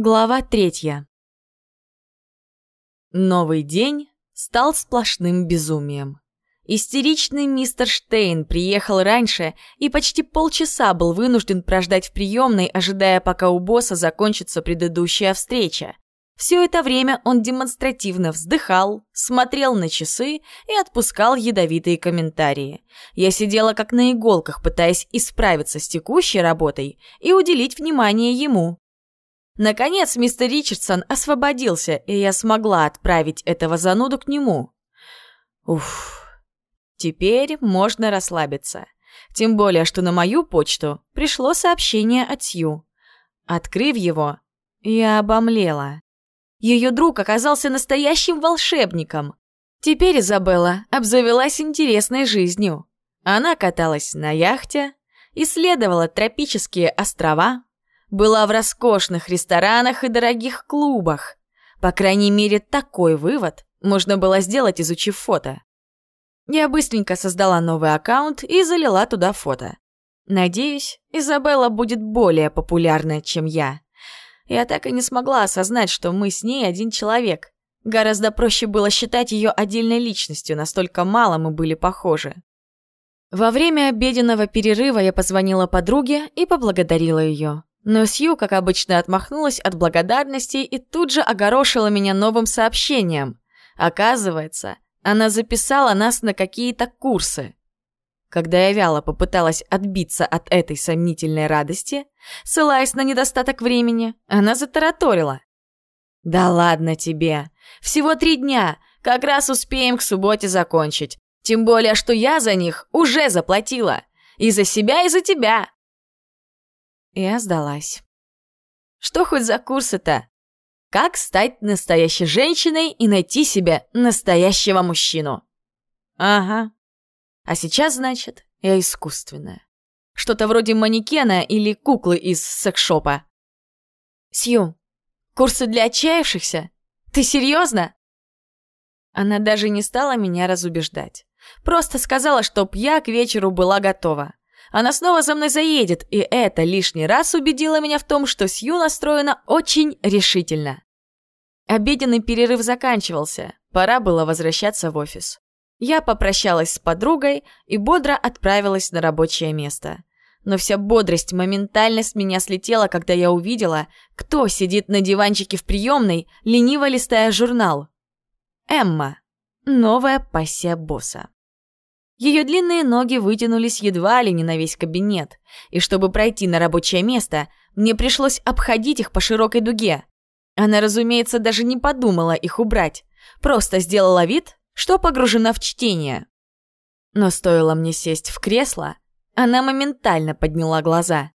Глава третья. Новый день стал сплошным безумием. Истеричный мистер Штейн приехал раньше и почти полчаса был вынужден прождать в приемной, ожидая, пока у босса закончится предыдущая встреча. Все это время он демонстративно вздыхал, смотрел на часы и отпускал ядовитые комментарии. Я сидела как на иголках, пытаясь исправиться с текущей работой и уделить внимание ему. Наконец, мистер Ричардсон освободился, и я смогла отправить этого зануду к нему. Уф. Теперь можно расслабиться. Тем более, что на мою почту пришло сообщение от Сью. Открыв его, я обомлела. Ее друг оказался настоящим волшебником. Теперь Изабелла обзавелась интересной жизнью. Она каталась на яхте, исследовала тропические острова, была в роскошных ресторанах и дорогих клубах. По крайней мере, такой вывод можно было сделать, изучив фото. Я быстренько создала новый аккаунт и залила туда фото. Надеюсь, Изабелла будет более популярна, чем я. Я так и не смогла осознать, что мы с ней один человек. Гораздо проще было считать ее отдельной личностью, настолько мало мы были похожи. Во время обеденного перерыва я позвонила подруге и поблагодарила ее. Но Сью, как обычно, отмахнулась от благодарности и тут же огорошила меня новым сообщением. Оказывается, она записала нас на какие-то курсы. Когда я вяло попыталась отбиться от этой сомнительной радости, ссылаясь на недостаток времени, она затараторила. «Да ладно тебе! Всего три дня! Как раз успеем к субботе закончить. Тем более, что я за них уже заплатила. И за себя, и за тебя. Я сдалась. Что хоть за курсы-то? Как стать настоящей женщиной и найти себе настоящего мужчину? Ага. А сейчас, значит, я искусственная. Что-то вроде манекена или куклы из секшопа. Сью, курсы для отчаявшихся? Ты серьезно? Она даже не стала меня разубеждать. Просто сказала, чтоб я к вечеру была готова. Она снова за мной заедет, и это лишний раз убедило меня в том, что Сью настроена очень решительно. Обеденный перерыв заканчивался, пора было возвращаться в офис. Я попрощалась с подругой и бодро отправилась на рабочее место. Но вся бодрость моментально с меня слетела, когда я увидела, кто сидит на диванчике в приемной, лениво листая журнал. Эмма. Новая пассия босса. Ее длинные ноги вытянулись едва ли не на весь кабинет, и чтобы пройти на рабочее место, мне пришлось обходить их по широкой дуге. Она, разумеется, даже не подумала их убрать, просто сделала вид, что погружена в чтение. Но стоило мне сесть в кресло, она моментально подняла глаза.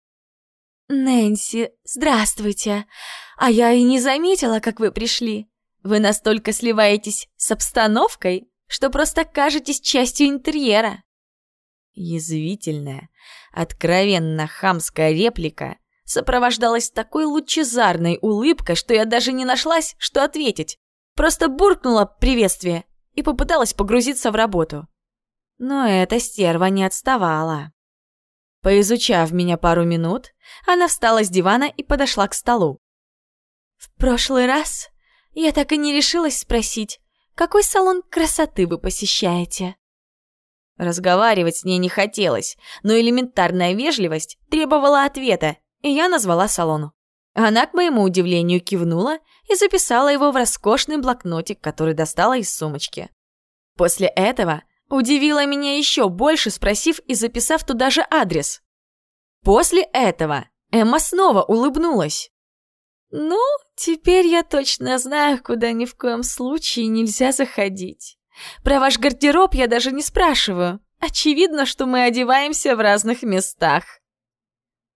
«Нэнси, здравствуйте! А я и не заметила, как вы пришли. Вы настолько сливаетесь с обстановкой, что просто кажетесь частью интерьера. Язвительная, откровенно хамская реплика сопровождалась такой лучезарной улыбкой, что я даже не нашлась, что ответить. Просто буркнула приветствие и попыталась погрузиться в работу. Но эта стерва не отставала. Поизучав меня пару минут, она встала с дивана и подошла к столу. «В прошлый раз я так и не решилась спросить, какой салон красоты вы посещаете?» Разговаривать с ней не хотелось, но элементарная вежливость требовала ответа, и я назвала салону. Она, к моему удивлению, кивнула и записала его в роскошный блокнотик, который достала из сумочки. После этого удивила меня еще больше, спросив и записав туда же адрес. После этого Эмма снова улыбнулась. «Ну, теперь я точно знаю, куда ни в коем случае нельзя заходить. Про ваш гардероб я даже не спрашиваю. Очевидно, что мы одеваемся в разных местах».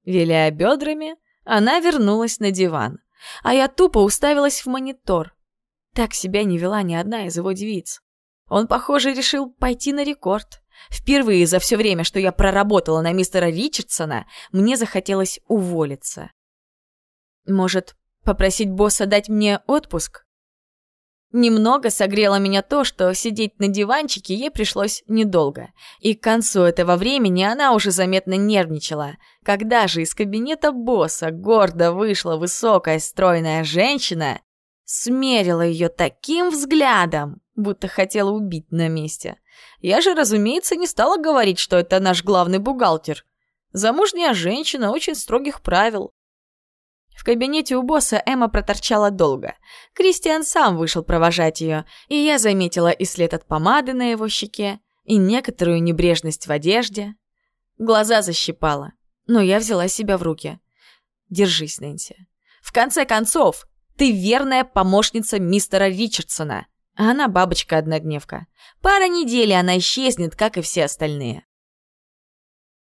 Виляя бедрами, она вернулась на диван, а я тупо уставилась в монитор. Так себя не вела ни одна из его девиц. Он, похоже, решил пойти на рекорд. Впервые за все время, что я проработала на мистера Ричардсона, мне захотелось уволиться. Может, Попросить босса дать мне отпуск? Немного согрело меня то, что сидеть на диванчике ей пришлось недолго. И к концу этого времени она уже заметно нервничала. Когда же из кабинета босса гордо вышла высокая стройная женщина, смерила ее таким взглядом, будто хотела убить на месте. Я же, разумеется, не стала говорить, что это наш главный бухгалтер. Замужняя женщина очень строгих правил. В кабинете у босса Эмма проторчала долго. Кристиан сам вышел провожать ее, и я заметила и след от помады на его щеке, и некоторую небрежность в одежде. Глаза защипала, но я взяла себя в руки. Держись, Нэнси. В конце концов, ты верная помощница мистера Ричардсона, она бабочка-однодневка. Пара недель, она исчезнет, как и все остальные.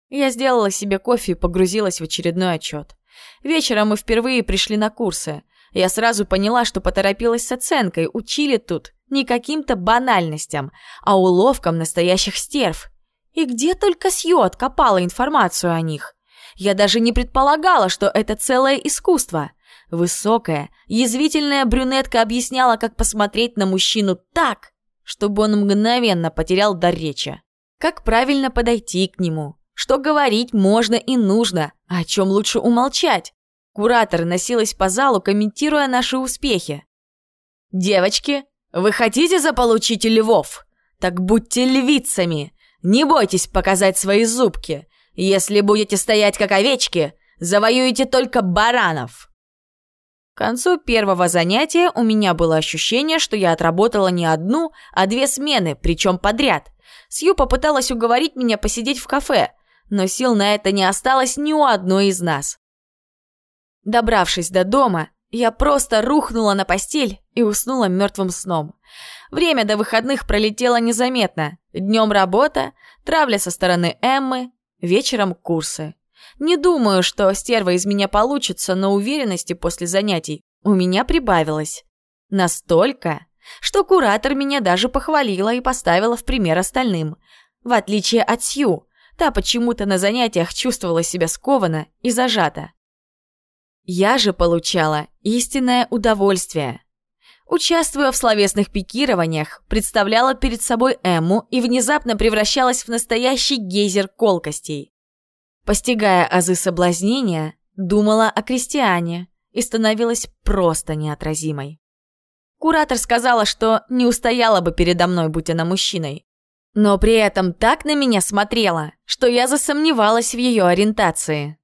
Я сделала себе кофе и погрузилась в очередной отчет. Вечером мы впервые пришли на курсы. Я сразу поняла, что поторопилась с оценкой. Учили тут не каким-то банальностям, а уловкам настоящих стерв. И где только Сью откопала информацию о них. Я даже не предполагала, что это целое искусство. Высокая, язвительная брюнетка объясняла, как посмотреть на мужчину так, чтобы он мгновенно потерял дар речи. Как правильно подойти к нему, что говорить можно и нужно, а о чем лучше умолчать. Куратор носилась по залу, комментируя наши успехи. «Девочки, вы хотите заполучить львов? Так будьте львицами. Не бойтесь показать свои зубки. Если будете стоять как овечки, завоюете только баранов». К концу первого занятия у меня было ощущение, что я отработала не одну, а две смены, причем подряд. Сью попыталась уговорить меня посидеть в кафе, но сил на это не осталось ни у одной из нас. Добравшись до дома, я просто рухнула на постель и уснула мертвым сном. Время до выходных пролетело незаметно. Днем работа, травля со стороны Эммы, вечером курсы. Не думаю, что стерва из меня получится, но уверенности после занятий у меня прибавилось. Настолько, что куратор меня даже похвалила и поставила в пример остальным. В отличие от Сью, Та почему-то на занятиях чувствовала себя скованно и зажата. Я же получала истинное удовольствие. Участвуя в словесных пикированиях, представляла перед собой Эмму и внезапно превращалась в настоящий гейзер колкостей. Постигая азы соблазнения, думала о крестьяне и становилась просто неотразимой. Куратор сказала, что не устояла бы передо мной, будь она мужчиной, но при этом так на меня смотрела, что я засомневалась в ее ориентации.